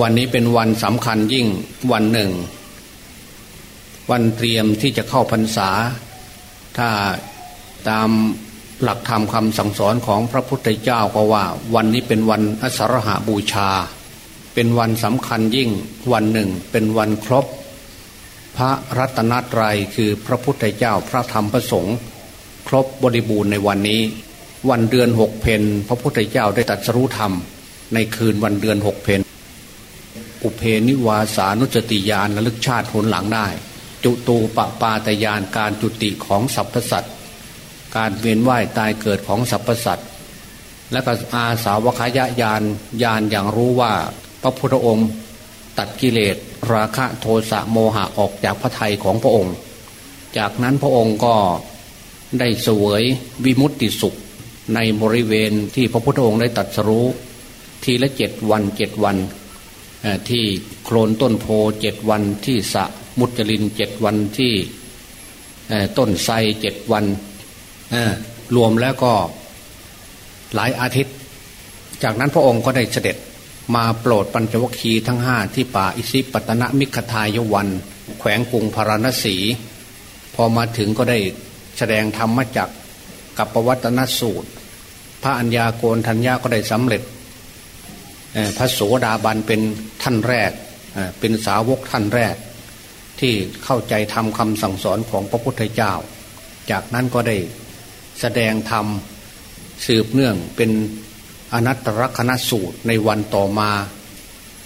วันนี้เป็นวันสำคัญยิ่งวันหนึ่ง วันเตรียมที่จะเข้าพรรษา ถ้าตามหลักธรรมคำสั่งสอนของพระพุทธเจ้าก็ว่า วันนี้เป็นวันอสรหาบูชา เป็นวันสำคัญยิ่งวันหนึ่งเป็นวันครบ พระรัตนตรัยคือพระพุทธเจ้าพระธรรมพระสงฆ์ครบบริบูรณ์ในวันนี้ วันเดือนหกเพนพระพุทธเจ้าได้ตรัสรู้ธรรม ในคืนวันเดือนหกเพน อุเพนิวาสานุจติยานระลึกชาติผลหลังได้ จุตูปปาตยานการจุติของสรรพสัตว์การเวียนว่ายตายเกิดของสรรพสัตว์และก็อาสาวคายญาณญาณอย่างรู้ว่าพระพุทธองค์ตัดกิเลสราคะโทสะโมหะออกจากพระทัยของพระองค์ จากนั้นพระองค์ก็ได้เสวยวิมุตติสุขในบริเวณที่พระพุทธองค์ได้ตัดสรู้ทีละเจ็ดวันเจ็ดวัน ที่โคลนต้นโพเจ็ดวันที่สะมุจลินเจ็ดวันที่ต้นไทรเจ็ดวันรวมแล้วก็หลายอาทิตย์ จากนั้นพระองค์ก็ได้เสด็จมาโปรดปัญจวัคคีย์ทั้งห้าที่ป่าอิสิปตนมิขทายวัน แขวงกรุงพาราณสี พอมาถึงก็ได้แสดงธรรมจักกับประวัตนสูตร พระัญญาโกนทัญญาก็ได้สำเร็จ พระโสดาบันเป็นท่านแรกเป็นสาวกท่านแรก ที่เข้าใจทำคำสั่งสอนของพระพุทธเจ้า จากนั้นก็ได้แสดงธรรมสืบเนื่องเป็นอนัตตลกนสูตรในวันต่อมา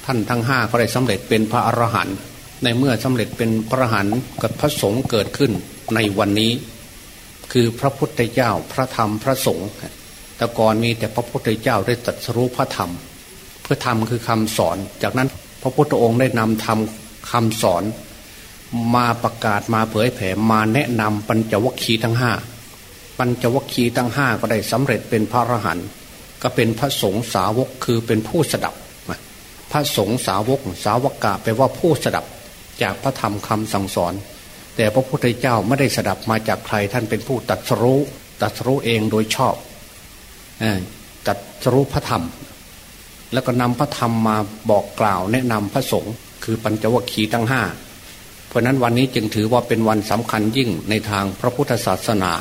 ท่านทั้งห้าก็ได้สำเร็จเป็นพระอรหันต์ในเมื่อสำเร็จเป็นพระอรหันต์กับพระสงฆ์เกิดขึ้นในวันนี้ คือพระพุทธเจ้าพระธรรมพระสงฆ์แต่ก่อนมีแต่พระพุทธเจ้าได้ตรัสรู้พระธรรม คือธรรมคือคำสอน จากนั้นพระพุทธองค์ได้นำธรรมคำสอน มาประกาศมาเผยแผ่มาแนะนำปัญจวัคคีย์ทั้งห้าปัญจวัคคีย์ทั้งห้าก็ได้สำเร็จเป็นพระอรหันต์ก็เป็นพระสงฆ์สาวกคือเป็นผู้สดับพระสงฆ์สาวกสาวกะแปลว่าผู้สดับจากพระธรรมคำสั่งสอน แต่พระพุทธเจ้าไม่ได้สดับมาจากใครท่านเป็นผู้ตัดสรู้ตัดสรู้เองโดยชอบตัดสรู้พระธรรม แล้วก็นำพระธรรมมาบอกกล่าวแนะนำพระสงฆ์คือปัญจวัคคีย์ทั้งห้าเพราะนั้นวันนี้จึงถือว่าเป็นวันสำคัญยิ่งในทางพระพุทธศาสนา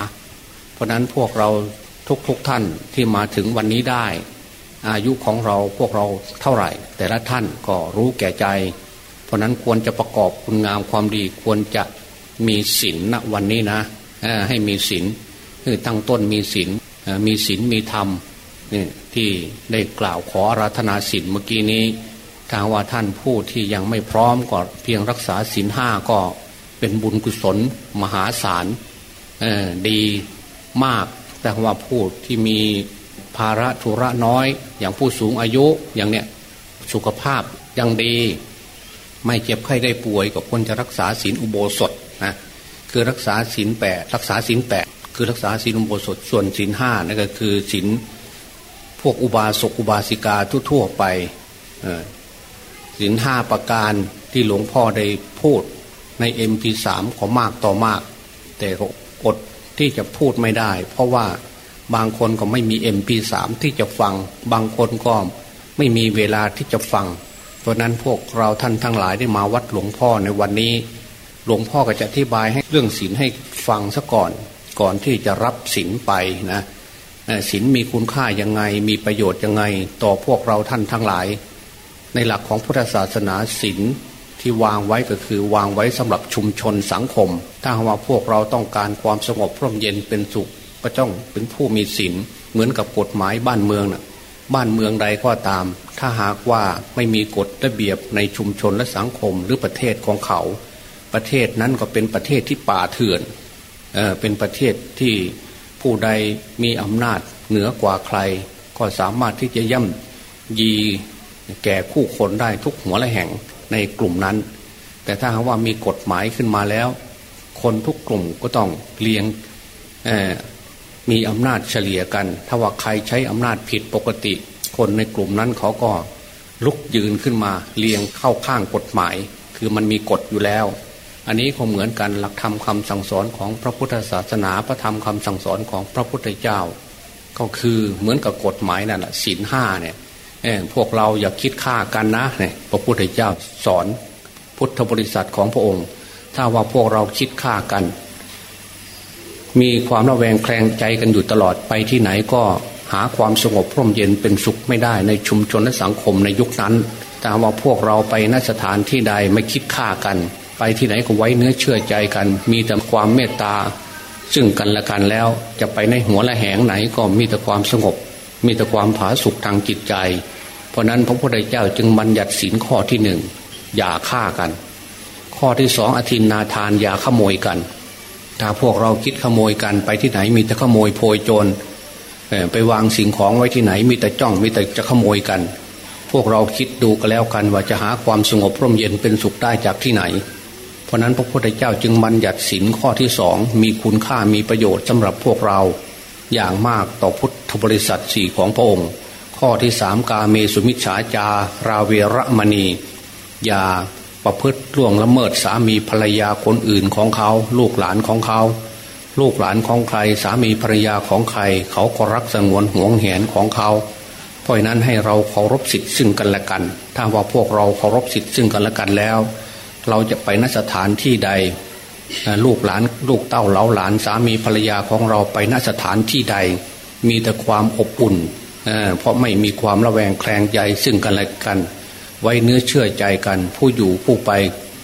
เพราะนั้นพวกเราทุกๆทท่านที่มาถึงวันนี้ได้ อายุของเราพวกเราเท่าไหร่ แต่ละท่านก็รู้แก่ใจ เพราะนั้นควรจะประกอบคุณงามความดีควรจะมีศีลณวันนี้นะให้มีศีลคือตั้งต้นมีศีลมีศีลมีธรรม นี่ที่ได้กล่าวขออาราธนาศีลเมื่อกี้นี้ถ้าว่าท่านผู้ที่ยังไม่พร้อมก็เพียงรักษาศีลห้าก็เป็นบุญกุศลมหาศาลดีมาก แต่ว่าผู้ที่มีภาระธุระน้อย อย่างผู้สูงอายุอย่างเนี้ยสุขภาพยังดี ไม่เจ็บไข้ได้ป่วยก็ควรจะรักษาศีลอุโบสถนะคือรักษาศีลแปดรักษาศีลแปดคือรักษาศีลอุโบสถส่วนศีลห้านั่นก็คือศีล พวกอุบาสกอุบาสิกาทั่วๆไปศีลห้าประการที่หลวงพ่อได้พูดในเอ็มพีสามขอมากต่อมาก แต่อดที่จะพูดไม่ได้ เพราะว่าบางคนก็ไม่มีเอ็มพีสามที่จะฟัง บางคนก็ไม่มีเวลาที่จะฟัง เพราะนั้นพวกเราท่านทั้งหลายได้มาวัดหลวงพ่อในวันนี้ หลวงพ่อก็จะอธิบายให้เรื่องศีลให้ฟังซะก่อน ก่อนที่จะรับศีลไปนะ ศีลมีคุณค่ายังไง มีประโยชน์ยังไง ต่อพวกเราท่านทั้งหลาย ในหลักของพุทธศาสนาศีลที่วางไว้ก็คือวางไว้สำหรับชุมชนสังคม ถ้าว่าพวกเราต้องการความสงบร่มเย็นเป็นสุข ก็ต้องเป็นผู้มีศีลเหมือนกับกฎหมายบ้านเมืองนะ่ะบ้านเมืองใดก็ตาม ถ้าหากว่าไม่มีกฎระเบียบในชุมชนและสังคมหรือประเทศของเขา ประเทศนั้นก็เป็นประเทศที่ป่าเถื่อนเออเป็นประเทศที่ ผู้ใดมีอำนาจเหนือกว่าใคร ก็สามารถที่จะย่ำยีแก่คู่คนได้ทุกหัวและแห่งในกลุ่มนั้น แต่ถ้าหากว่ามีกฎหมายขึ้นมาแล้ว คนทุกกลุ่มก็ต้องเลี้ยงมีอำนาจเฉลี่ยกัน ถ้าว่าใครใช้อำนาจผิดปกติ คนในกลุ่มนั้นเขาก็ลุกยืนขึ้นมาเลียงเข้าข้างกฎหมาย คือมันมีกฎอยู่แล้ว อันนี้คงเหมือนกันหลักธรรมคาสั่งสอนของพระพุทธศาสนาพระธรรมคำสั่งสอนของพระพุทธเจ้า ก็คือเหมือนกับกฎหมายนั่นแหละศีลห้าเนี่ยพวกเราอย่าคิดฆ่ากันนะเนี่ยพระพุทธเจ้าสอนพุทธบริษัทของพระองค์ ถ้าว่าพวกเราคิดฆ่ากัน มีความระแวงแคลงใจกันอยู่ตลอดไปที่ไหนก็หาความสงบพร่มเย็นเป็นสุขไม่ได้ในชุมชนและสังคมในยุคนั้นแต่ว่าพวกเราไปนสถานที่ใดไม่คิดฆ่ากัน ไปที่ไหนก็ไว้เนื้อเชื่อใจกัน มีแต่ความเมตตา ซึ่งกันและกันแล้วจะไปในหัวละแหงไหนก็มีแต่ความสงบ มีแต่ความผาสุกทางจิตใจ เพราะนั้นพระพุทธเจ้าจึงบัญญัติศีลข้อที่หนึ่งอย่าฆ่ากัน ข้อที่สองอธินนาทานอย่าขโมยกัน ถ้าพวกเราคิดขโมยกันไปที่ไหนมีแต่ขโมยโพยโจรไปวางสิ่งของไว้ที่ไหนมีแต่จ้องมีแต่จะขโมยกัน พวกเราคิดดูก็แล้วกันว่าจะหาความสงบร่มเย็นเป็นสุขได้จากที่ไหน ราะนั้นพระพุทธเจ้าจึงบัญญัติศีลข้อที่สองมีคุณค่ามีประโยชน์สำหรับพวกเรา อย่างมากต่อพุทธบริษัทสี่ของพระองค์ ข้อที่สามกาเมสุมิชฌาจาราเวรมณี อย่าประพฤติล่วงละเมิดสามีภรรยาคนอื่นของเขา ลูกหลานของเขา ลูกหลานของใคร สามีภรรยาของใคร เขาก็รักสงวนห่วงแหนของเขาเพราะนั้นให้เราเคารพสิทธิ์ซึ่งกันและกัน ถ้าว่าพวกเราเคารพสิทธิ์ซึ่งกันและกันแล้ว เราจะไปนสถานที่ใด ลูกหลานลูกเต้าเล้าหลานสามีภรรยาของเราไปนสถานที่ใด มีแต่ความอบอุ่นเพราะไม่มีความระแวงแคลงใจซึ่งกันและกัน ไว้เนื้อเชื่อใจกัน ผู้อยู่ผู้ไป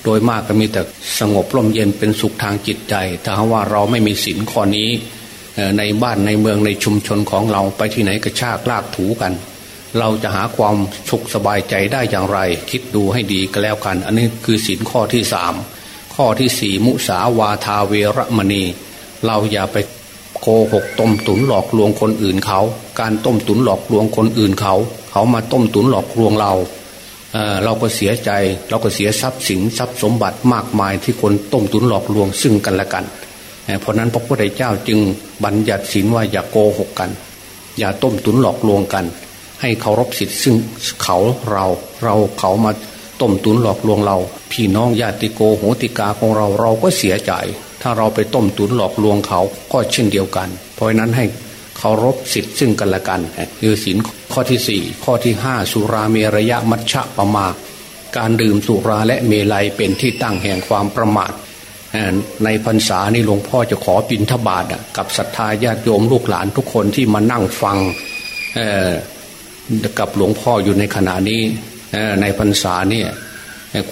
โดยมากก็มีแต่สงบร่มเย็นเป็นสุขทางจิตใจ ถ้าว่าเราไม่มีศีลข้อนี้ในบ้านในเมืองในชุมชนของเราไปที่ไหนก็ชากลากถูกัน เราจะหาความสุขสบายใจได้อย่างไร คิดดูให้ดีก็แล้วกัน อันนี้คือศีลข้อที่สามข้อที่สี่มุสาวาทาเวรมณี เราอย่าไปโกหกต้มตุนหลอกลวงคนอื่นเขา การต้มตุนหลอกลวงคนอื่นเขา เขามาต้มตุนหลอกลวงเราเเราก็เสียใจเราก็เสียทรัพย์สินทรัพย์สมบัติมากมายที่คนต้มตุนหลอกลวงซึ่งกันและกันเพราะนั้นพระพุทธเจ้าจึงบัญญัติสินว่าอย่าโกหกกัน อย่าต้มตุนหลอกลวงกัน ให้เคารพสิทธิ์ซึ่งเขาเราเราเขามาต้มตุนหลอกลวงเรา พี่น้องญาติโกโหติกาของเราเราก็เสียใจ ถ้าเราไปต้มตุนหลอกลวงเขาก็เช่นเดียวกัน เพราะนั้นให้เคารพสิทธิ์ซึ่งกันและกันคือสินข้อที่สี่ข้อที่ห้าสุราเมรยะมัชฌะปะมา การดื่มสุราและเมลัยเป็นที่ตั้งแห่งความประมาทในพรรษานี่หลวงพ่อจะขอปินทบาทกับศรัทธาญาติโยมลูกหลานทุกคนที่มานั่งฟัง กับหลวงพ่ออยู่ในขณะนี้ในพรรษาเนี่ย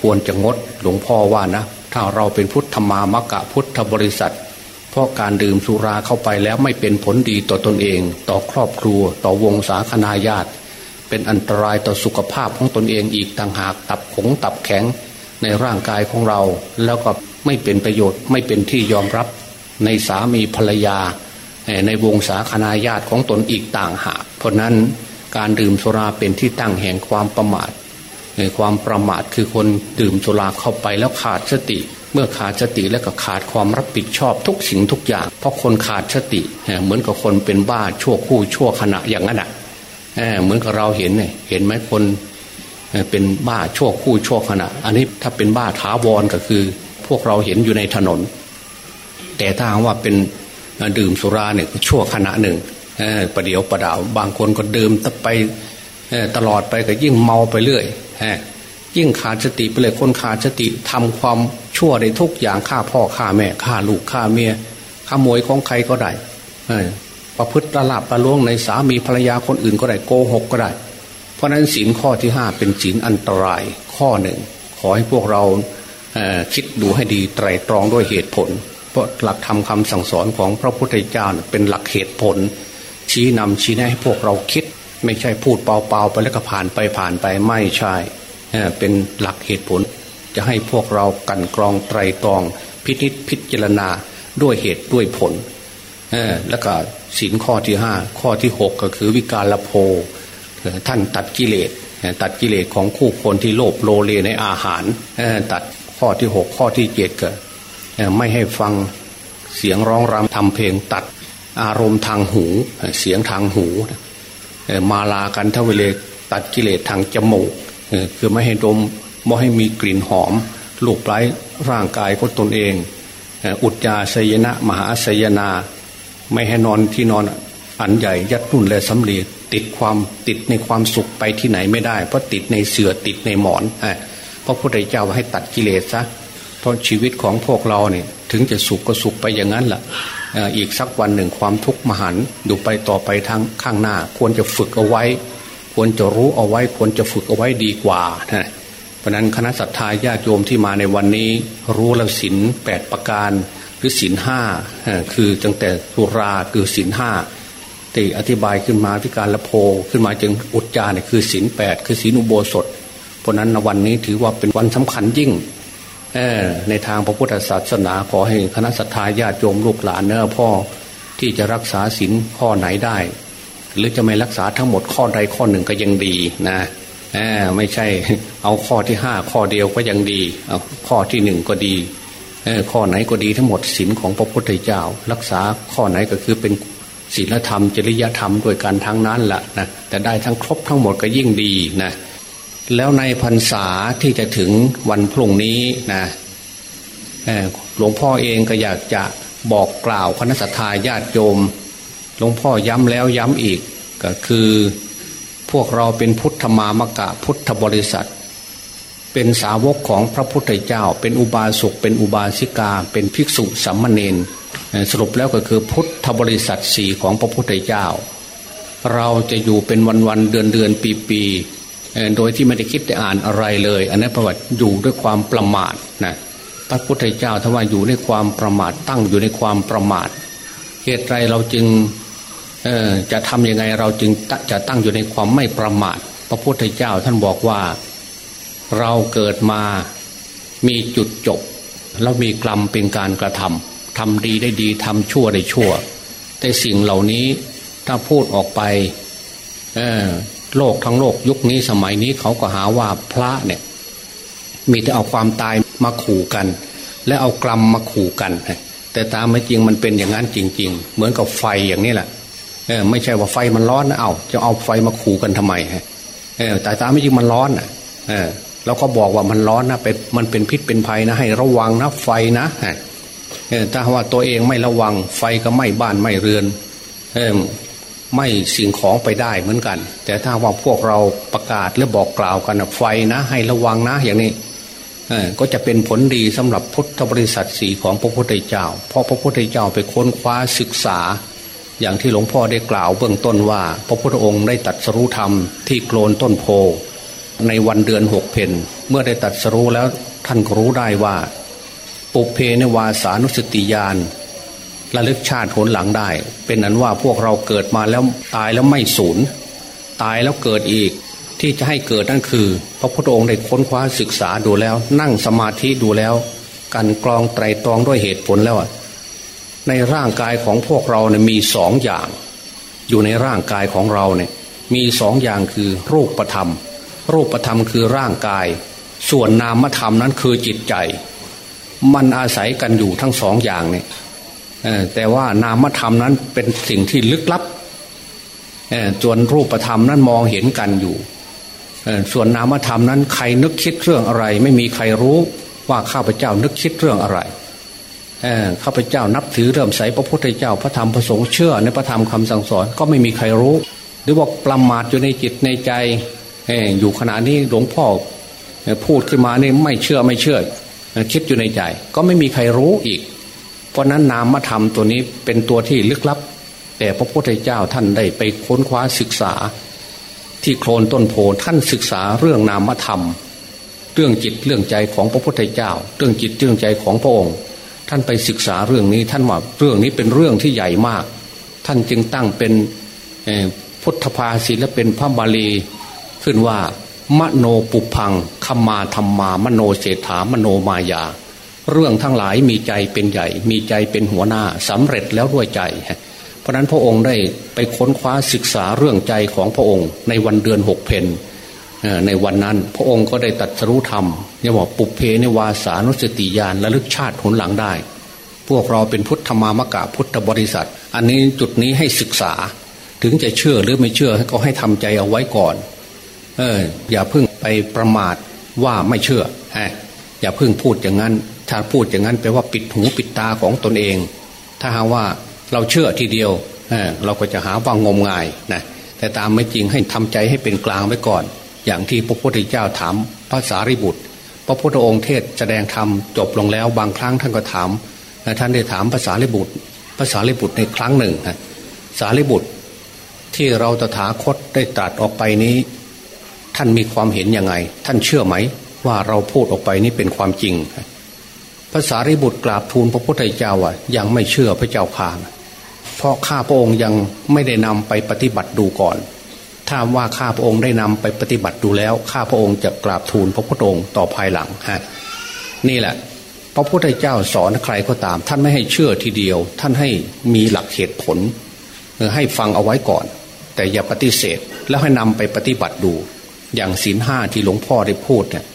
ควรจะงดหลวงพ่อว่านะ ถ้าเราเป็นพุทธมามกะพุทธบริษัท เพราะการดื่มสุราเข้าไปแล้วไม่เป็นผลดีต่อตนเอง ต่อครอบครัว ต่อวงศาคณาญาติ เป็นอันตรายต่อสุขภาพของตนเองอีกต่างหากตับขงตับแข็งในร่างกายของเรา แล้วก็ไม่เป็นประโยชน์ไม่เป็นที่ยอมรับในสามีภรรยา ในวงศาคณาญาติของตนอีกต่างหากเพราะนั้น การดื่มสุราเป็นที่ตั้งแห่งความประมาทความประมาทคือคนดื่มสุราเข้าไปแล้วขาดสติ เมื่อขาดสติแล้วก็ขาดความรับผิดชอบทุกสิ่งทุกอย่าง เพราะคนขาดสติเหมือนกับคนเป็นบ้าชั่วคู่ชั่วขณะอย่างนั้นอะเหมือนกับเราเห็นเนี่ยเห็นไหมคนเป็นบ้าชั่วคู่ชั่วขณะ อันนี้ถ้าเป็นบ้าท้าวรก็คือ พวกเราเห็นอยู่ในถนน แต่ถ้าว่าเป็นดื่มสุราเนี่ยชั่วขณะหนึ่ง ประเดี๋ยวประดาว บางคนก็ดื่มไปตลอดไปก็ยิ่งเมาไปเรื่อยยิ่งขาดสติไปเลยคนขาดสติทำความชั่วในทุกอย่างฆ่าพ่อฆ่าแม่ฆ่าลูกฆ่าเมียขโมยของใครก็ได้ประพฤติระลาบประล่วงในสามีภรรยาคนอื่นก็ได้โกหกก็ได้ เพราะนั้นศีลข้อที่ห้าเป็นศีลอันตรายข้อหนึ่ง ขอให้พวกเราคิดดูให้ดีไตรตรองด้วยเหตุผล เพราะหลักธรรมคาสั่งสอนของพระพุทธเจ้าเป็นหลักเหตุผล ชี้นำชี้แนะให้พวกเราคิด ไม่ใช่พูดเปล่าๆไปแล้วก็ผ่านไปผ่านไปไม่ใช่เป็นหลักเหตุผล จะให้พวกเรากันกรองไตรตรอง พิจิตพิจารณาด้วยเหตุด้วยผลแล้วก็สินข้อที่ห้าข้อที่หกก็คือวิการละโพท่านตัดกิเลสตัดกิเลสของคู่คนที่โลภโลเลในอาหารตัดข้อที่หกข้อที่เจ็ดก็ไม่ให้ฟังเสียงร้องรำทำเพลงตัด อารมณ์ทางหู เสียงทางหูมาลากันทวเลตัดกิเลสทางจมูกคือไม่ให้ดมไม่ให้มีกลิ่นหอมลูกไร้ร่างกายของตนเอง อุจจาสยนะ มหาสยนา ไม่ให้นอนที่นอนอันใหญ่ยัดนุ่นและสำลีติดความติดในความสุขไปที่ไหนไม่ได้ เพราะติดในเสือติดในหมอนเพระพุทธเจ้าให้ตัดกิเลสซะเพราะชีวิตของพวกเราเนี่ยถึงจะสุขก็สุขไปอย่างนั้นแหละ อีกสักวันหนึ่งความทุกข์มหันอยู่ไปต่อไปทางข้างหน้า ควรจะฝึกเอาไว้ ควรจะรู้เอาไว้ ควรจะฝึกเอาไว้ดีกว่านะเพราะนั้นคณะสัตยาญาติโยมที่มาในวันนี้ รู้แล้วศีลแปดประการหรือศีลห้าคือตั้งแต่สุราคือศีลห้าที่อธิบายขึ้นมาที่การละโพขึ้นมาจึงอุจจาเนี่ยคือศีลแปดคือศีลอุโบสถ เพราะนั้นวันนี้ถือว่าเป็นวันสำคัญยิ่ง ในทางพระพุทธศาสนาขอให้คณะสัตยาญาติโยมลูกหลานเน้อพ่อที่จะรักษาศีลข้อไหนได้ หรือจะไม่รักษาทั้งหมดข้อใดข้อหนึ่งก็ยังดีนะไม่ใช่เอาข้อที่ห้าข้อเดียวก็ยังดีเอาข้อที่หนึ่งก็ดีข้อไหนก็ดีทั้งหมดศีลของพระพุทธเจ้า รักษาข้อไหนก็คือเป็นศีลธรรมจริยธรรมโดยการทั้งนั้นแหละนะแต่ได้ทั้งครบทั้งหมดก็ยิ่งดีนะ แล้วในพรรษาที่จะถึงวันพรุ่งนี้นะหลวงพ่อเองก็อยากจะบอกกล่าวคณะสัตยาญาติโยม หลวงพ่อย้ำแล้วย้ำอีกก็คือ พวกเราเป็นพุทธมามกะพุทธบริษัท เป็นสาวกของพระพุทธเจ้า เป็นอุบาสกเป็นอุบาสิกา เป็นภิกษุสัมมเนนสรุปแล้วก็คือพุทธบริษัทสี่ของพระพุทธเจ้า เราจะอยู่เป็นวันวันเดือนเดือนปีปี โดยที่ไม่ได้คิดได้อ่านอะไรเลย อันนั้นประวัติอยู่ด้วยความประมาทนะพระพุทธเจ้าถ้าว่าอยู่ในความประมาทตั้งอยู่ในความประมาทเหตุไรเราจึงจะทำยังไงเราจึงจะตั้งอยู่ในความไม่ประมาท พระพุทธเจ้าท่านบอกว่า เราเกิดมามีจุดจบ แล้วมีกรรมเป็นการกระทำทำดีได้ดีทำชั่วได้ชั่ว แต่สิ่งเหล่านี้ถ้าพูดออกไป โลกทั้งโลกยุคนี้สมัยนี้เขาก็หาว่าพระเนี่ย มีแต่เอาความตายมาขู่กัน และเอากรรมมาขู่กัน แต่ตามไม่จริงมันเป็นอย่างนั้นจริง ๆ เหมือนกับไฟอย่างนี้แหละเออไม่ใช่ว่าไฟมันร้อนนะเอาจะเอาไฟมาขู่กันทำไมฮะเออแต่ตามไม่จริงมันร้อนอะ เออแล้วก็บอกว่ามันร้อนนะเป็นมันเป็นพิษเป็นภัยนะให้ระวังนะไฟนะเออถ้าว่าตัวเองไม่ระวังไฟก็ไหม้บ้านไหม้เรือน เออ ไม่สิ่งของไปได้เหมือนกัน แต่ถ้าว่าพวกเราประกาศหรือบอกกล่าวกันไฟนะ ให้ระวังนะอย่างนี้ก็จะเป็นผลดีสำหรับพุทธบริษัทสีของพระพุทธเจ้า เพราะพระพุทธเจ้าไปค้นคว้าศึกษา อย่างที่หลวงพ่อได้กล่าวเบื้องต้นว่า พระพุทธองค์ได้ตัดสรู้ธรรมที่โคลนต้นโพ ในวันเดือนหกเพนเมื่อได้ตัดสรู้แล้วท่านรู้ได้ว่า ปุเพนวาสานุสติยาน ระลึกชาติผลหลังได้ เป็นนั้นว่าพวกเราเกิดมาแล้วตายแล้วไม่สูญตายแล้วเกิดอีกที่จะให้เกิดนั่นคือ พระพุทธองค์ได้ค้นคว้าศึกษาดูแล้ว นั่งสมาธิดูแล้วการกรองไตรตรองด้วยเหตุผลแล้วในร่างกายของพวกเราเนี่ยมีสองอย่าง อยู่ในร่างกายของเราเนี่ยมีสองอย่างคือรูปธรรม รูปธรรมคือร่างกาย ส่วนนามธรรมนั้นคือจิตใจ มันอาศัยกันอยู่ทั้งสองอย่างเนี่ย แต่ว่านามธรรมนั้นเป็นสิ่งที่ลึกลับส่วนรูปธรรมนั้นมองเห็นกันอยู่ส่วนนามธรรมนั้นใครนึกคิดเรื่องอะไร ไม่มีใครรู้ว่าข้าพเจ้านึกคิดเรื่องอะไรข้าพเจ้านับถือเริ่มใสพระพุทธเจ้าพระธรรมพระสงฆ์เชื่อในพระธรรมคำสั่งสอนก็ไม่มีใครรู้ หรือว่าประมาทอยู่ในจิตในใจอยู่ขณะนี้หลวงพ่อพูดขึ้นมานี่ไม่เชื่อไม่เชื่อ คิดอยู่ในใจ ก็ไม่มีใครรู้อีก เพราะนั้นนามธรรมตัวนี้เป็นตัวที่ลึกลับ แต่พระพุทธเจ้าท่านได้ไปค้นคว้าศึกษา ที่โคลนต้นโพท่านศึกษาเรื่องนามธรรม เรื่องจิตเรื่องใจของพระพุทธเจ้า เรื่องจิตเรื่องใจของพระองค์ ท่านไปศึกษาเรื่องนี้ท่านว่าเรื่องนี้เป็นเรื่องที่ใหญ่มาก ท่านจึงตั้งเป็นพุทธภาษิตและเป็นพระบาลีขึ้นว่ามโนปุพังคมาธรรมามโนเศรษฐามโนมายา เรื่องทั้งหลายมีใจเป็นใหญ่ มีใจเป็นหัวหน้าสำเร็จแล้วด้วยใจ เพราะนั้นพระองค์ได้ไปค้นคว้าศึกษาเรื่องใจของพระองค์ ในวันเดือนหกเพนในวันนั้นพระองค์ก็ได้ตัดสรู้ธรรมเนี่ยบอกปุเพในวาสานุสติญาณระลึกชาติผลหลังได้ พวกเราเป็นพุทธมามกะพุทธบริษัท อันนี้จุดนี้ให้ศึกษา ถึงจะเชื่อหรือไม่เชื่อก็ให้ทำใจเอาไว้ก่อน เอออย่าเพิ่งไปประมาทว่าไม่เชื่อฮอย่าเพิ่งพูดอย่างนั้น ถ้าพูดอย่างนั้นแปลว่าปิดหูปิดตาของตนเอง ถ้าหาว่าเราเชื่อทีเดียวเเราก็จะหาว่างมงายนะแต่ตามไม่จริงให้ทำใจให้เป็นกลางไว้ก่อน อย่างที่พระพุทธเจ้าถามภาษาริบุตร พระพุทธองค์เทศแสดงธรรมจบลงแล้วบางครั้งท่านก็ถามท่านได้ถามภาษาริบุตรภาษาริบุตรในครั้งหนึ่งสาริบุตรที่เราตถาคตได้ตรัสออกไปนี้ ท่านมีความเห็นยังไง ท่านเชื่อไหม ว่าเราพูดออกไปนี้เป็นความจริง ภาษาริบุตรกราบทูลพระพุทธเจ้าว่ายังไม่เชื่อพระเจ้าข่าเพราะข้าพระองค์ยังไม่ได้นำไปปฏิบัติดูก่อน ถ้าว่าข้าพระองค์ได้นำไปปฏิบัติดูแล้ว ข้าพระองค์จะกราบทูลพระพุทธองค์ต่อภายหลังฮะนี่แหละ พระพุทธเจ้าสอนใครก็ตาม ท่านไม่ให้เชื่อทีเดียว ท่านให้มีหลักเหตุผลให้ฟังเอาไว้ก่อน แต่อย่าปฏิเสธแล้วให้นำไปปฏิบัติดู อย่างศีลห้าที่หลวงพ่อได้พูดเนี่ย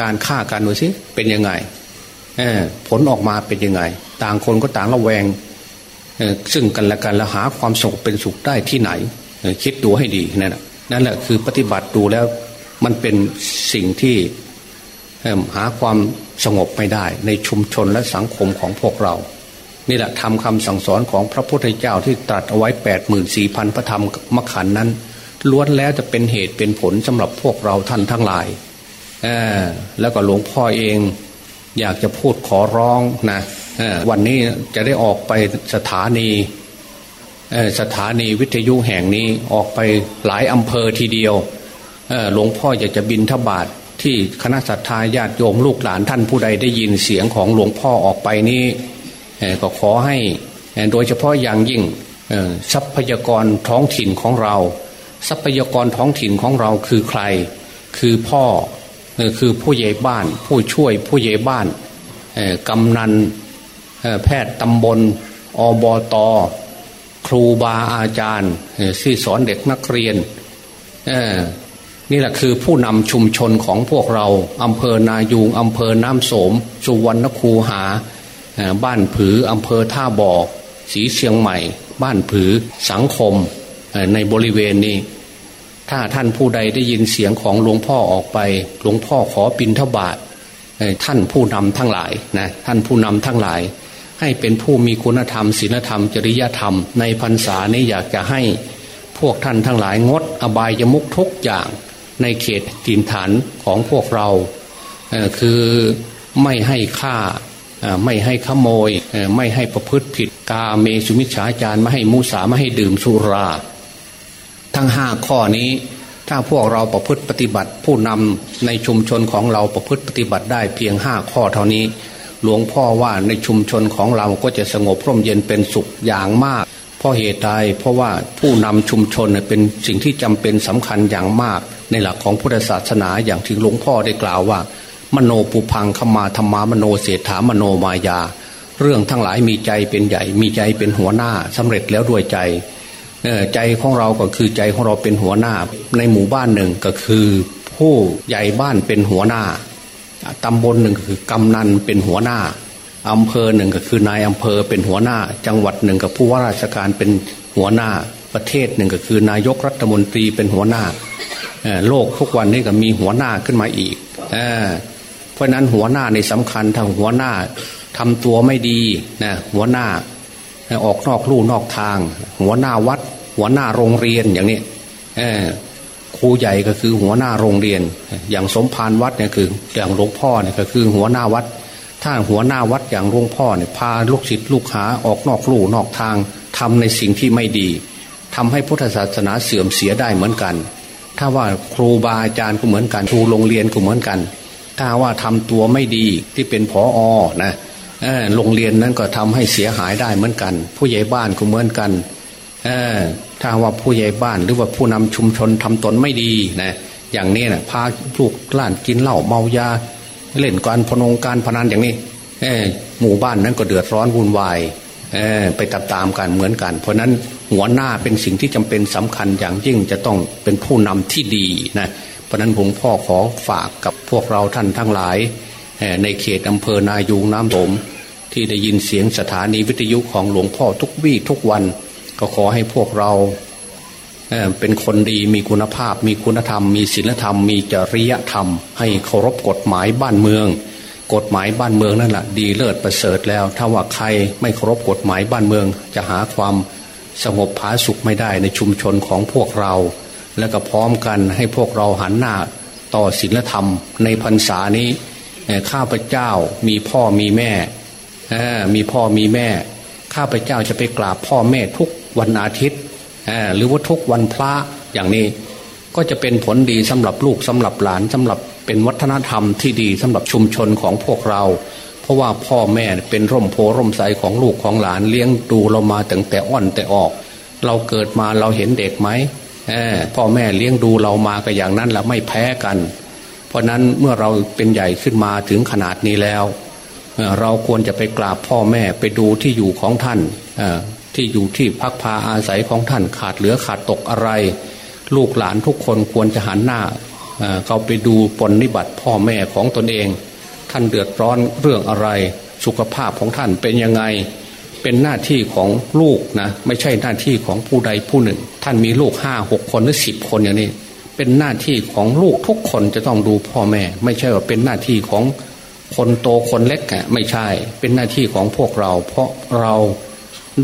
การฆ่ากันดูสิเป็นยังไง ผลออกมาเป็นยังไง ต่างคนก็ต่างระแวงซึ่งกันและกันแล้วหาความสงบเป็นสุขได้ที่ไหน คิดดูให้ดีนั่นแหละนั่นแหละคือปฏิบัติดูแล้วมันเป็นสิ่งที่หาความสงบไม่ได้ ในชุมชนและสังคมของพวกเรา นี่แหละทำคำสั่งสอนของพระพุทธเจ้าที่ตรัสเอาไว้แปดหมื่นสี่พันพระธรรมมขันนั้น ล้วนแล้วจะเป็นเหตุเป็นผลสำหรับพวกเราท่านทั้งหลายแล้วก็หลวงพ่อเอง อยากจะพูดขอร้องนะวันนี้จะได้ออกไปสถานีสถานีวิทยุแห่งนี้ออกไปหลายอำเภอทีเดียวหลวงพ่ออยากจะบินทบาทที่คณะสัตยาญาติโยมลูกหลานท่านผู้ใดได้ยินเสียงของหลวงพ่อออกไปนี้ก็ขอให้โดยเฉพาะอย่างยิ่งทรัพยากรท้องถิ่นของเรา ทรัพยากรท้องถิ่นของเราคือใคร คือพ่อ คือผู้ใหญ่บ้าน ผู้ช่วยผู้ใหญ่บ้านกำนันแพทย์ตำบลอบตครูบาอาจารย์ที่สอนเด็กนักเรียนนี่แหละคือผู้นำชุมชนของพวกเราอำเภอนายูงอำเภอน้ำโสม สุวรรณคูหา บ้านผืออำเภอท่าบอกสีเชียงใหม่ บ้านผือสังคมในบริเวณนี้ ถ้าท่านผู้ใดได้ยินเสียงของหลวงพ่อออกไป หลวงพ่อขอปินทบาทท่านผู้นำทั้งหลายนะท่านผู้นำทั้งหลาย ให้เป็นผู้มีคุณธรรมศีลธรรม จริยธรรม ในพรรษานี้อยากจะให้พวกท่านทั้งหลายงดอบายยมุกทุกอย่างในเขตถิ่นฐานของพวกเราคือไม่ให้ฆ่าไม่ให้ขโมย ไม่ให้ประพฤติผิดกาเมสุมิชฌาจารไม่ให้มุสาไม่ให้ดื่มสุรา ทั้งห้าข้อนี้ ถ้าพวกเราประพฤติปฏิบัติ ผู้นำในชุมชนของเราประพฤติปฏิบัติได้เพียงห้าข้อเท่านี้ หลวงพ่อว่าในชุมชนของเราก็จะสงบร่มเย็นเป็นสุขอย่างมาก เพราะเหตุใดเพราะว่าผู้นำชุมชนเป็นสิ่งที่จำเป็นสำคัญอย่างมาก ในหลักของพุทธศาสนาอย่างที่หลวงพ่อได้กล่าวว่า มโนปุพังขมาธรรมามโนเศรษฐามโนมายา เรื่องทั้งหลายมีใจเป็นใหญ่มีใจเป็นหัวหน้าสำเร็จแล้วด้วยใจ ใจของเราก็คือใจของเราเป็นหัวหน้า ในหมู่บ้านหนึ่งก็คือ ผู้ใหญ่บ้านเป็นหัวหน้าตำบลหนึ่งก็คือกำนันเป็นหัวหน้าอำเภอหนึ่งก็คือนายอำเภอเป็นหัวหน้า จังหวัดหนึ่งกับผู้ว่าราชการเป็นหัวหน้า ประเทศหนึ่งก็คือนายกรัฐมนตรีเป็นหัวหน้าโลกทุกวันนี้ก็มีหัวหน้าขึ้นมาอีกเพราะนั้นหัวหน้าในสำคัญทางหัวหน้าทำตัวไม่ดีนะหัวหน้า ออกนอกลู่นอกทาง หัวหน้าวัด หัวหน้าโรงเรียนอย่างนี้ครูใหญ่ก็คือหัวหน้าโรงเรียน อย่างสมภารวัดเนี่ยคือ อย่างหลวงพ่อเนี่ยก็คือหัวหน้าวัด ถ้าหัวหน้าวัดอย่างหลวงพ่อเนี่ยพาลูกศิษย์ลูกหาออกนอกลู่นอกทางทำในสิ่งที่ไม่ดีทำให้พุทธศาสนาเสื่อมเสียได้เหมือนกัน ถ้าว่าครูบาอาจารย์ก็เหมือนกันครูโรงเรียนก็เหมือนกัน ถ้าว่าทำตัวไม่ดีที่เป็นผออนะ โรงเรียนนั้นก็ทำให้เสียหายได้เหมือนกัน ผู้ใหญ่บ้านก็เหมือนกันถ้าว่าผู้ใหญ่บ้านหรือว่าผู้นำชุมชนทำตนไม่ดีนะอย่างนี้นะพาลูกหลานกินเหล้าเมายา เล่นการพนงการพนันอย่างนี้หมู่บ้านนั้นก็เดือดร้อนวุ่นวายไปตามตามกันเหมือนกัน เพราะนั้นหัวหน้าเป็นสิ่งที่จำเป็นสำคัญอย่างยิ่งจะต้องเป็นผู้นำที่ดีนะเพราะนั้นผมพ่อขอฝากกับพวกเราท่านทั้งหลาย ในเขตอำเภอนายูงน้ำสมที่ได้ยินเสียงสถานีวิทยุของหลวงพ่อทุกวี่ทุกวัน ก็ขอให้พวกเราเป็นคนดีมีคุณภาพ มีคุณธรรม มีศีลธรรม มีจริยธรรม ให้เคารพกฎหมายบ้านเมือง กฎหมายบ้านเมืองนั่นแหละดีเลิศประเสริฐแล้ว ถ้าว่าใครไม่เคารพกฎหมายบ้านเมือง จะหาความสงบผาสุขไม่ได้ในชุมชนของพวกเรา และก็พร้อมกันให้พวกเราหันหน้าต่อศีลธรรมในพรรษานี้ ข้าพเจ้ามีพ่อมีแม่มีพ่อมีแม่ ข้าพเจ้าจะไปกราบพ่อแม่ทุกวันอาทิตย์หรือว่าทุกวันพระอย่างนี้ ก็จะเป็นผลดีสำหรับลูกสำหรับหลานสำหรับเป็นวัฒนธรรมที่ดีสำหรับชุมชนของพวกเรา เพราะว่าพ่อแม่เป็นร่มโพร่มใสของลูกของหลานเลี้ยงดูเรามาตั้งแต่อ่อนแต่ออก เราเกิดมาเราเห็นเด็กไหมพ่อแม่เลี้ยงดูเรามาก็อย่างนั้นแหละไม่แพ้กัน เพราะนั้นเมื่อเราเป็นใหญ่ขึ้นมาถึงขนาดนี้แล้ว เราควรจะไปกราบพ่อแม่ไปดูที่อยู่ของท่านที่อยู่ที่พักพาอาศัยของท่านขาดเหลือขาดตกอะไร ลูกหลานทุกคนควรจะหันหน้าเขาไปดูปนนิบัติพ่อแม่ของตนเอง ท่านเดือดร้อนเรื่องอะไร สุขภาพของท่านเป็นยังไงเป็นหน้าที่ของลูกนะไม่ใช่หน้าที่ของผู้ใดผู้หนึ่ง ท่านมีลูกห้าหกคนหรือสิบคนอย่างนี้ เป็นหน้าที่ของลูกทุกคนจะต้องดูพ่อแม่ ไม่ใช่ว่าเป็นหน้าที่ของคนโตคนเล็กอะไม่ใช่เป็นหน้าที่ของพวกเรา เพราะเรา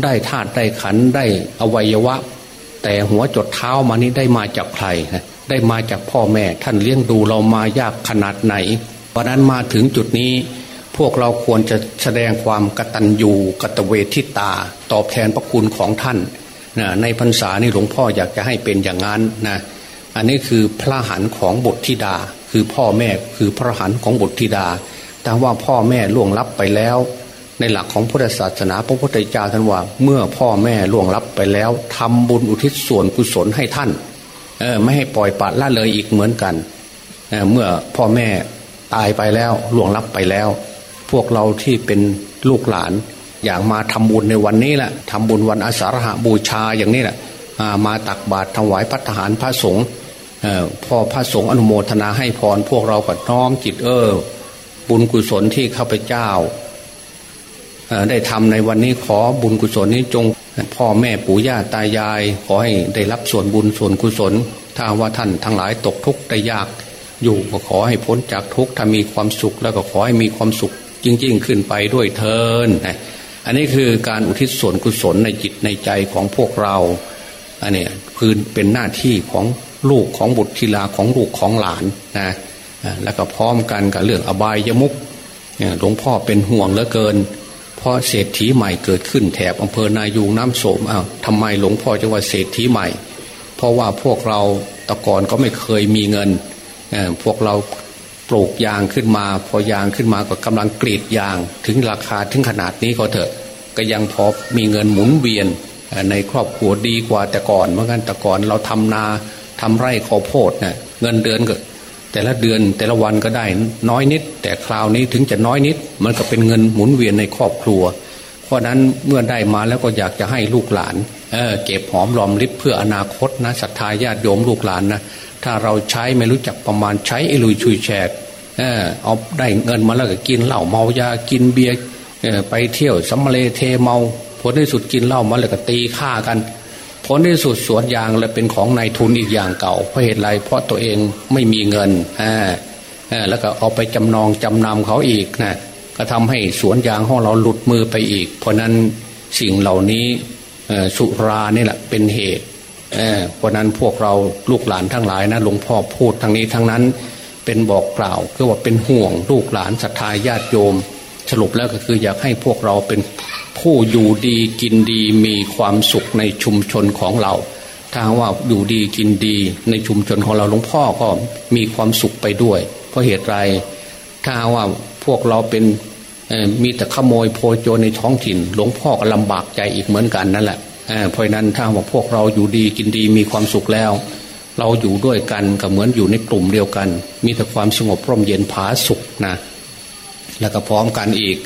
ได้ธาตุได้ขันได้อวัยวะ แต่หัวจดเท้ามานี้ได้มาจากใครได้มาจากพ่อแม่ ท่านเลี้ยงดูเรามายากขนาดไหนเพราะนั้นมาถึงจุดนี้ พวกเราควรจะแสดงความกตัญญูกตเวทิตา ตอบแทนพระคุณของท่านนะในพรรษานี้หลวงพ่ออยากจะให้เป็นอย่างนั้นนะ อันนี้คือพระหันของบุตรธิดา คือพ่อแม่คือพระหันของบุตรธิดาแต่ว่าพ่อแม่ล่วงลับไปแล้ว ในหลักของพุทธศาสนาพระพุทธเจ้าท่านว่า เมื่อพ่อแม่ล่วงลับไปแล้วทำบุญอุทิศส่วนกุศลให้ท่านเออไม่ให้ปล่อยปละละเลยอีกเหมือนกันเเมื่อพ่อแม่ตายไปแล้วล่วงลับไปแล้ว พวกเราที่เป็นลูกหลาน อยางมาทำบุญในวันนี้แหละทำบุญวันอาสาฬหาบูชาอย่างนี้แหละมาตักบาตรถวายพัฒหารพระสงฆ์ พอพระสงฆ์อนุโมทนาให้พรพวกเราก็น้อมจิตเออ บุญกุศลที่ข้าพเจ้าได้ทำในวันนี้ขอบุญกุศลนี้จง พ่อแม่ปู่ย่าตายาย ขอให้ได้รับส่วนบุญส่วนกุศล ถ้าว่าท่านทั้งหลายตกทุกข์ได้ยาก อยู่ก็ขอให้พ้นจากทุกข์ถ้ามีความสุขแล้วก็ขอให้มีความสุขจริง ๆ ขึ้นไปด้วยเทินอันนี้คือการอุทิศส่วนกุศลในจิตในใจของพวกเราอันนี้คือเป็นหน้าที่ของ ลูกของบุตรธิลาของลูกของหลานนะแล้วก็พร้อมกันกับเรื่องอบายยมุกหลวงพ่อเป็นห่วงเหลือเกิน เพราะเศรษฐีใหม่เกิดขึ้นแถบอำเภอนายูงน้ำโสมอ้าวทำไมหลวงพ่อจะว่าเศรษฐีใหม่ เพราะว่าพวกเราตะก่อนก็ไม่เคยมีเงินพวกเราปลูกยางขึ้นมา พอยางขึ้นมาก็กำลังกรีดยาง ถึงราคาถึงขนาดนี้ก็เถอะ ก็ยังพอมีเงินหมุนเวียนในครอบครัวดีกว่าแต่ก่อน เมื่อกันแต่ก่อนเราทำนา ทำไร่ข้าวโพดเนะ่ยเงินเดือนก็แต่ละเดือนแต่ละวันก็ได้น้อยนิด แต่คราวนี้ถึงจะน้อยนิด มันก็เป็นเงินหมุนเวียนในครอบครัว เพราะนั้นเมื่อได้มาแล้วก็อยากจะให้ลูกหลานเเก็บหอมรอมริบเพื่ออนาคตนะศรัทธาญาติโยมลูกหลานนะถ้าเราใช้ไม่รู้จักประมาณใช้อีลุ่ยฉุยแฉกเออเอาได้เงินมาแล้วก็กินเหล้าเมายากินเบียร์ไปเที่ยวสัมมาเลเทเมาผลที่สุดกินเหล้ามาแล้วก็ตีฆ่ากัน ผลที่สุดสวนยางเลยเป็นของนายทุนอีกอย่างเก่าเพราะเหตุไรเพราะตัวเองไม่มีเงินอ่าแล้วก็เอาไปจำนองจำนำเขาอีกนะก็ทำให้สวนยางของเราหลุดมือไปอีก เพราะนั้นสิ่งเหล่านี้สุรานี่แหละเป็นเหตุเพราะนั้นพวกเราลูกหลานทั้งหลายนะหลวงพ่อพูดทั้งนี้ทั้งนั้นเป็นบอกกล่าวคือว่าเป็นห่วงลูกหลานศรัทธาญาติโยม สรุปแล้วก็คืออยากให้พวกเราเป็น ผู้อยู่ดีกินดีมีความสุขในชุมชนของเรา ถ้าว่าอยู่ดีกินดีในชุมชนของเราหลวงพ่อก็มีความสุขไปด้วย เพราะเหตุไรถ้าว่าพวกเราเป็นมีแต่ขโมยโพโจในท้องถิ่น หลวงพ่อก็ลำบากใจอีกเหมือนกันนั่นแหละเพราะนั้นถ้าว่าพวกเราอยู่ดีกินดีมีความสุขแล้ว เราอยู่ด้วยกันก็เหมือนอยู่ในกลุ่มเดียวกัน มีแต่ความสงบร่มเย็นผาสุขนะแล้วก็พร้อมกันอีก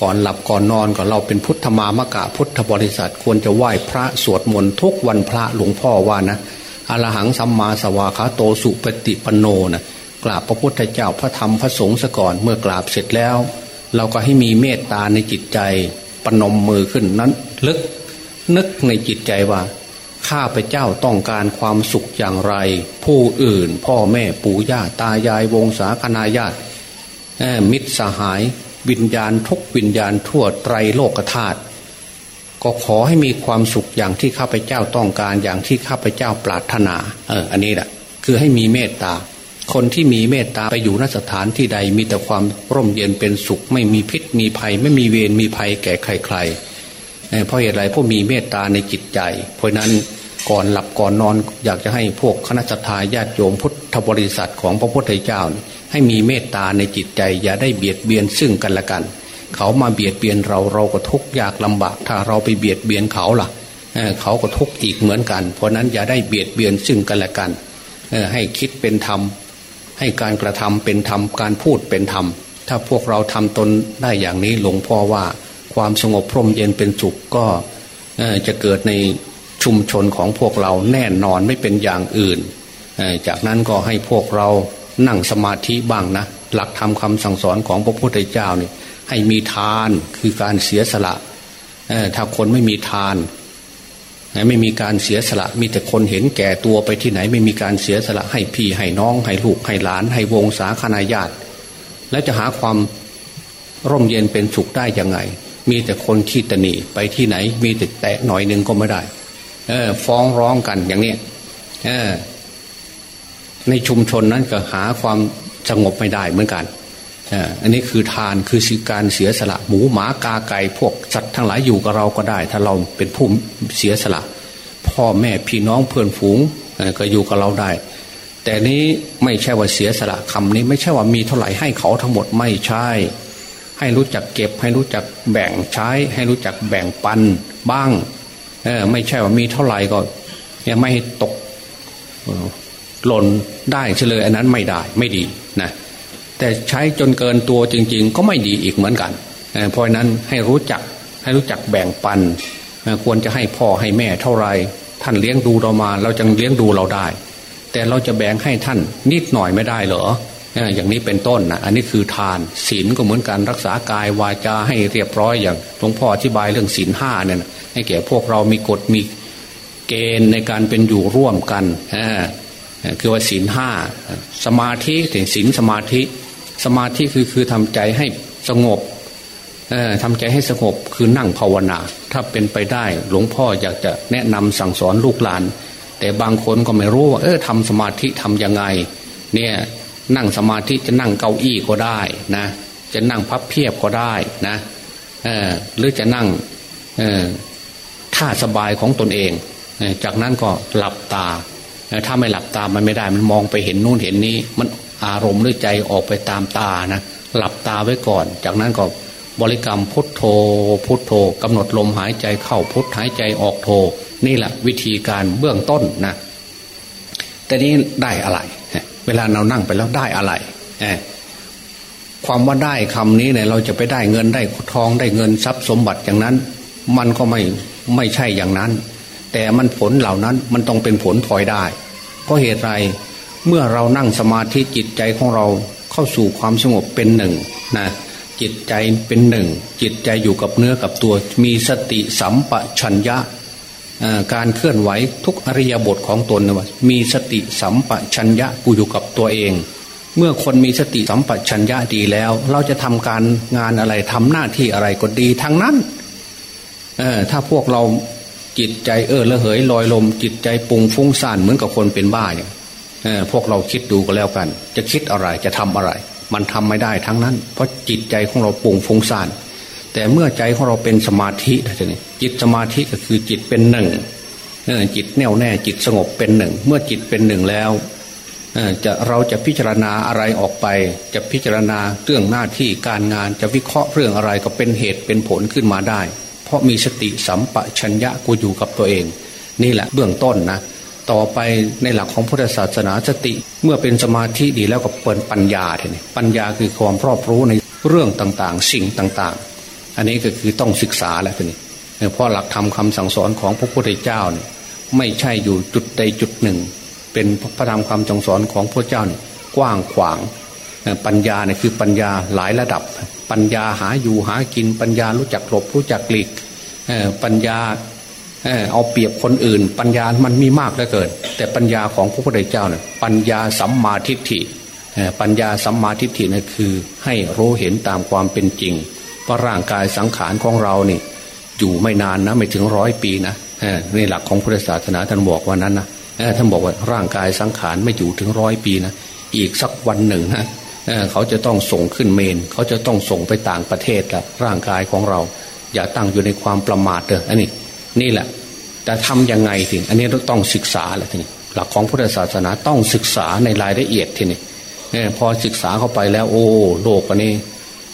ก่อนหลับก่อนนอนก็เราเป็นพุทธมามะกะพุทธบริษัทควรจะไหว้พระสวดมนต์ทุกวันพระหลวงพ่อว่านะอรหังสัมมาสวาคาโตสุปฏิปโนนะกราบพระพุทธเจ้าพระธรรมพระสงฆ์ซะก่อนเมื่อกราบเสร็จแล้ว เราก็ให้มีเมตตาในจิตใจปนมมือขึ้นนั้นลึกนึกในจิตใจว่าข้าพเจ้าต้องการความสุขอย่างไร ผู้อื่น พ่อแม่ปู่ย่าตายายวงศาคณาญาติมิตรสหาย วิญญาณทุกวิญญาณทั่วไตรโลกธาตุก็ขอให้มีความสุขอย่างที่ข้าพเจ้าต้องการอย่างที่ข้าพเจ้าปรารถนา เออ อันนี้แหละคือให้มีเมตตา คนที่มีเมตตาไปอยู่นสถานที่ใดมีแต่ความร่มเย็นเป็นสุข ไม่มีพิษมีภัย ไม่มีเวรมีภัยแก่ใครๆเพราะเหตุไรเพราะมีเมตตาในจิตใจ เพราะนั้นก่อนหลับก่อนนอนอยากจะให้พวกคณะทาญาติโยมพุทธบริษัทของพระพุทธเจ้านี่ ให้มีเมตตาในจิตใจ อย่าได้เบียดเบียนซึ่งกันและกัน เขามาเบียดเบียนเราเราก็ทุกข์ยากลำบาก ถ้าเราไปเบียดเบียนเขาล่ะเขาก็ทุกข์อีกเหมือนกัน เพราะนั้นอย่าได้เบียดเบียนซึ่งกันและกันให้คิดเป็นธรรม ให้การกระทำเป็นธรรมการพูดเป็นธรรม ถ้าพวกเราทำตนได้อย่างนี้หลวงพ่อว่าความสงบพรมเย็นเป็นสุขก็จะเกิดในชุมชนของพวกเราแน่นอนไม่เป็นอย่างอื่น จากนั้นก็ให้พวกเรา นั่งสมาธิบ้างนะ หลักธรรมคาสั่งสอนของพระพุทธเจ้านี่ให้มีทานคือการเสียสละถ้าคนไม่มีทาน ไม่มีการเสียสละ มีแต่คนเห็นแก่ตัวไปที่ไหน ไม่มีการเสียสละให้พี่ให้น้อง ให้ลูกให้หลาน ให้วงศาคณาญาติ แล้วจะหาความร่มเย็นเป็นสุขได้ยังไง มีแต่คนขี้ตนีไปที่ไหน มีแต่แตะหน่อยหนึ่งก็ไม่ได้ เออ ฟ้องร้องกันอย่างนี้เออ ในชุมชนนั้นก็หาความสงบไม่ได้เหมือนกันอันนี้คือทานคือสิการเสียสละหมูหมากาไก่พวกสัตว์ทั้งหลายอยู่กับเราก็ได้ ถ้าเราเป็นผู้เสียสละ พ่อแม่พี่น้องเพื่อนฝูงก็อยู่กับเราได้ แต่นี้ไม่ใช่ว่าเสียสละคำนี้ ไม่ใช่ว่ามีเท่าไหร่ให้เขาทั้งหมดไม่ใช่ ให้รู้จักเก็บให้รู้จักแบ่งใช้ ให้รู้จักแบ่งปันบ้างเออไม่ใช่ว่ามีเท่าไหร่ก็ยังไม่ตก หล่นได้เฉลยอันนั้นไม่ได้ไม่ดีนะแต่ใช้จนเกินตัวจริง ๆ ก็ไม่ดีอีกเหมือนกันเพราะนั้นให้รู้จักให้รู้จักแบ่งปัน ควรจะให้พ่อให้แม่เท่าไร ท่านเลี้ยงดูเรามา เราจึงเลี้ยงดูเราได้ แต่เราจะแบ่งให้ท่านนิดหน่อยไม่ได้เหรออย่างนี้เป็นต้นนะอันนี้คือทานศีลก็เหมือนการรักษากายวาจาให้เรียบร้อยอย่างหลวงพ่ออธิบายเรื่องศีลห้าเนี่ยให้แก่พวกเรามีกฎมีเกณฑ์ในการเป็นอยู่ร่วมกัน คือว่าศีลห้าสมาธิถึงศีลสมาธิ สมาธิคือคือทำใจให้สงบทำใจให้สงบคือนั่งภาวนา ถ้าเป็นไปได้หลวงพ่ออยากจะแนะนำสั่งสอนลูกหลาน แต่บางคนก็ไม่รู้ว่าเออทำสมาธิทำยังไง เนี่ยนั่งสมาธิจะนั่งเก้าอี้ก็ได้นะ จะนั่งพับเพียบก็ได้นะหรือจะนั่งท่าสบายของตนเอง จากนั้นก็หลับตา ถ้าไม่หลับตามันไม่ได้มันมองไปเห็นนู่นเห็นนี้ มันอารมณ์หรือใจออกไปตามตานะหลับตาไว้ก่อน จากนั้นก็บริกรรมพุทโธ พุทโธกำหนดลมหายใจเข้าพุทหายใจออกโธ นี่แหละวิธีการเบื้องต้นนะแต่นี้ได้อะไร เวลาเรานั่งไปแล้วได้อะไรความว่าได้คำนี้เนี่ยเราจะไปได้เงินได้ทองได้เงินทรัพย์สมบัติอย่างนั้น มันก็ไม่ไม่ใช่อย่างนั้น แต่มันผลเหล่านั้นมันต้องเป็นผลพลอยได้ เพราะเหตุไรเมื่อเรานั่งสมาธิจิตใจของเราเข้าสู่ความสงบเป็นหนึ่งนะจิตใจเป็นหนึ่ง จิตใจอยู่กับเนื้อกับตัว มีสติสัมปชัญญะการเคลื่อนไหวทุกอริยบทของตนมีสติสัมปชัญญะกูอยู่กับตัวเอง เมื่อคนมีสติสัมปชัญญะดีแล้ว เราจะทำการงานอะไรทำหน้าที่อะไรก็ดีทั้งนั้นถ้าพวกเรา จิตใจเออละเหยลอยลม จิตใจปุงฟุ้งซ่านเหมือนกับคนเป็นบ้าเนี่ยเออพวกเราคิดดูก็แล้วกัน จะคิดอะไรจะทำอะไร มันทำไม่ได้ทั้งนั้น เพราะจิตใจของเราปุงฟุ้งซ่านแต่เมื่อใจของเราเป็นสมาธิท่านนี่จิตสมาธิก็คือจิตเป็นหนึ่งจิตแน่วแน่จิตสงบเป็นหนึ่ง เมื่อจิตเป็นหนึ่งแล้วจะเราจะพิจารณาอะไรออกไป จะพิจารณาเรื่องหน้าที่การงานจะวิเคราะห์เรื่องอะไรก็เป็นเหตุเป็นผลขึ้นมาได้ เพราะมีสติสัมปชัญญะกูอยู่กับตัวเอง นี่แหละเบื้องต้นนะต่อไปในหลักของพุทธศาสนาสติเมื่อเป็นสมาธิดีแล้วก็เปิดปัญญาทีนี้ปัญญาคือความรอบรู้ในเรื่องต่างๆ สิ่งต่างๆ อันนี้ก็คือต้องศึกษาแล้วทีนี้เพราะหลักธรรมคาสั่งสอนของพระพุทธเจ้าเนี่ยไม่ใช่อยู่จุดใดจุดหนึ่ง เป็นพระธรรมคำสั่งสอนของพระเจ้าเนี่ยกว้างขวาง ปัญญาเนี่ยคือปัญญาหลายระดับ ปัญญาหาอยู่หากินปัญญารู้จักหลบรู้จักหลีกปัญญาเอาเปรียบคนอื่น ปัญญามันมีมากเหลือเกิน แต่ปัญญาของพระพุทธเจ้าเนี่ยปัญญาสัมมาทิฏฐิปัญญาสัมมาทิฏฐินั่คือให้รู้เห็นตามความเป็นจริงว่าร่างกายสังขารของเราเนี่อยู่ไม่นานนะไม่ถึงร้อยปีนะในหลักของพุทธศาสนาท่านบอกว่านั้นนะท่านบอกว่าร่างกายสังขารไม่อยู่ถึงร้อยปีนะอีกสักวันหนึ่งนะ เขาจะต้องส่งขึ้นเมน เขาจะต้องส่งไปต่างประเทศละร่างกายของเรา อย่าตั้งอยู่ในความประมาทเด้ออันนี้นี่แหละ แต่ทำยังไงทีอันนี้ต้องศึกษาแหละทีนี้หลักของพุทธศาสนาต้องศึกษาในรายละเอียดทีนี้พอศึกษาเข้าไปแล้ว โอ้โลกอันนี้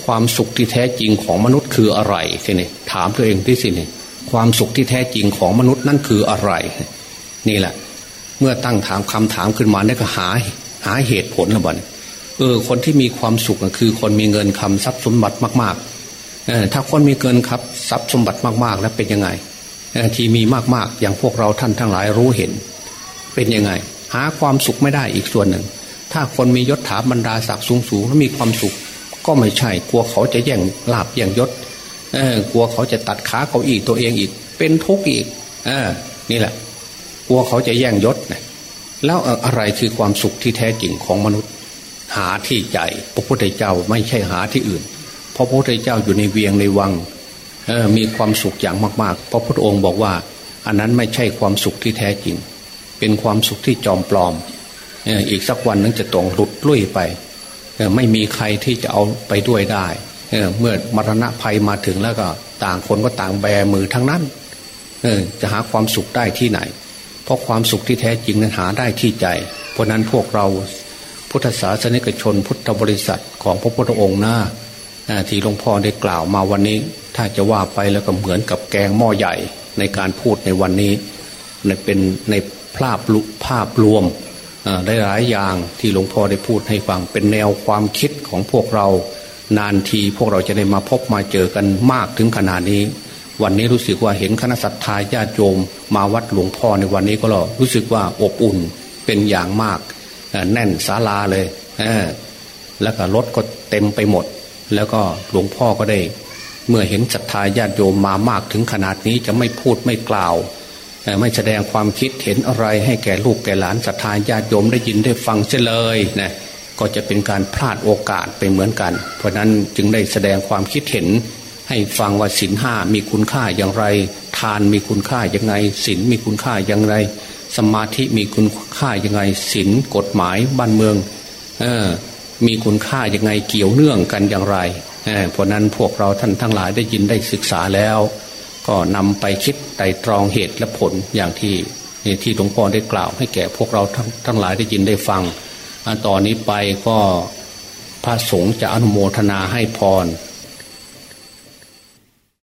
ความสุขที่แท้จริงของมนุษย์คืออะไรทีนี้ถามตัวเองที่สินี่ความสุขที่แท้จริงของมนุษย์นั่นคืออะไร นี่แหละ เมื่อตั้งถามคำถามขึ้นมาเนี่ยก็หาหาเหตุผลละบ่น เออ คนที่มีความสุขคือ คนมีเงินคำทรัพย์สมบัติมากๆเออถ้าคนมีเงินครับทรัพย์สมบัติมากๆ แล้วเป็นยังไงที่มีมากๆ อย่างพวกเราท่านทั้งหลายรู้เห็น เป็นยังไง หาความสุขไม่ได้อีกส่วนหนึ่ง ถ้าคนมียศถาบรรดาศักดิ์สูงๆแล้วมีความสุข ก็ไม่ใช่ กลัวเขาจะแย่งลาบแย่งยศเออกลัวเขาจะตัดขาเขาอีกตัวเองอีก เป็นทุกข์อีกเออนี่แหละ กลัวเขาจะแย่งยศนะแล้วอะไรคือความสุขที่แท้จริงของมนุษย์ หาที่ใจ พระพุทธเจ้าไม่ใช่หาที่อื่น เพราะพระพุทธเจ้าอยู่ในเวียงในวังมีความสุขอย่างมากๆ เพราะพระองค์บอกว่า อันนั้นไม่ใช่ความสุขที่แท้จริง เป็นความสุขที่จอมปลอม อีกสักวันนึงจะตรงหลุดลุ่ยไป ไม่มีใครที่จะเอาไปด้วยได้เมื่อมรณะภัยมาถึงแล้วก็ต่างคนก็ต่างแบมือทั้งนั้นจะหาความสุขได้ที่ไหน เพราะความสุขที่แท้จริงนั้นหาได้ที่ใจ เพราะนั้นพวกเรา พุทธศาสนิกชนพุทธบริษัทของพระพุทธองค์หน้าที่หลวงพ่อได้กล่าวมาวันนี้ ถ้าจะว่าไปแล้วก็เหมือนกับแกงหม้อใหญ่ในการพูดในวันนี้ในเป็นในภาพลุภาพรวมได้หลายอย่างที่หลวงพ่อได้พูดให้ฟังเป็นแนวความคิดของพวกเรา นานทีพวกเราจะได้มาพบมาเจอกันมากถึงขนาดนี้ วันนี้รู้สึกว่าเห็นคณะสัตยาญาติโยม มาวัดหลวงพ่อในวันนี้ก็รู้สึกว่าอบอุ่นเป็นอย่างมาก แน่นศาลาเลยแล้วก็รถก็เต็มไปหมด แล้วก็หลวงพ่อก็ได้ เมื่อเห็นศรัทธาญาติโยมมามากถึงขนาดนี้จะไม่พูดไม่กล่าว ไม่แสดงความคิดเห็นอะไรให้แก่ลูกแก่หลานศรัทธาญาติโยมได้ยินได้ฟังเฉลยนะก็จะเป็นการพลาดโอกาสไปเหมือนกัน เพราะนั้นจึงได้แสดงความคิดเห็น ให้ฟังว่าศีลห้ามีคุณค่าอย่างไร ทานมีคุณค่าอย่างไรศีลมีคุณค่าอย่างไร สมาธิมีคุณค่าอย่างไรศีลกฎหมายบ้านเมืองออมีคุณค่าอย่างไงเกี่ยวเนื่องกันอย่างไรเพราะนั้นพวกเราท่านทั้งหลายได้ยินได้ศึกษาแล้ว ก็นำไปคิดไต่ตรองเหตุและผลอย่างที่ที่หลวงพ่อได้กล่าว ให้แก่พวกเราทั้งทั้งหลายได้ยินได้ฟังต่อนนี้ไปก็พระสงฆ์จะอนุโมทนาให้พร